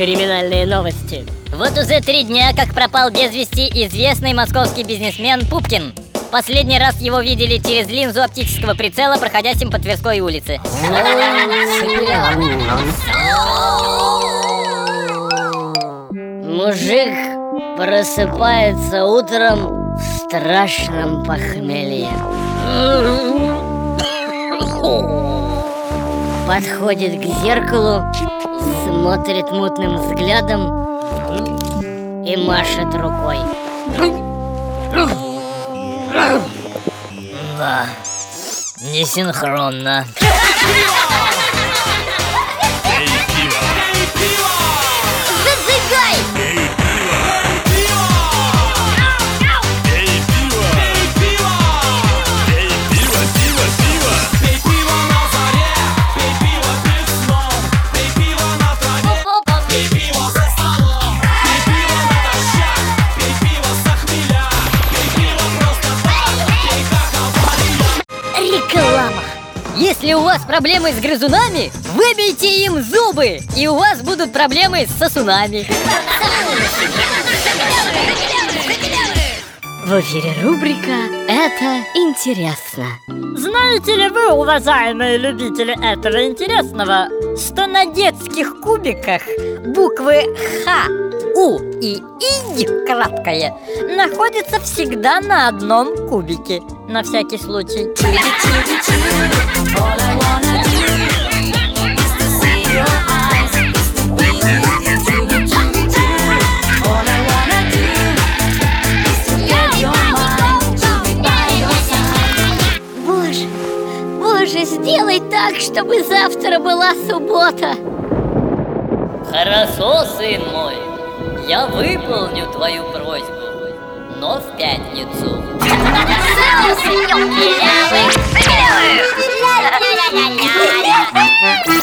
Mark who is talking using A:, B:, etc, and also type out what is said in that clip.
A: Криминальные новости.
B: Вот уже три дня, как пропал без вести известный московский бизнесмен Пупкин. Последний раз его видели через линзу оптического прицела, проходящим по Тверской улице.
A: Мужик просыпается утром в страшном похмелье. Подходит к зеркалу, смотрит мутным взглядом и машет рукой.
B: Да, несинхронно. Если у вас проблемы с грызунами, выбейте им зубы, и у вас будут проблемы с сосунами.
A: В эфире рубрика «Это интересно».
C: Знаете ли вы, уважаемые любители этого интересного, что на детских кубиках буквы Х, У и И краткое находятся всегда на одном кубике, на всякий случай.
A: же сделай так, чтобы завтра была суббота.
B: Хорошо, сын мой, я выполню твою просьбу, но в пятницу.
A: Соус,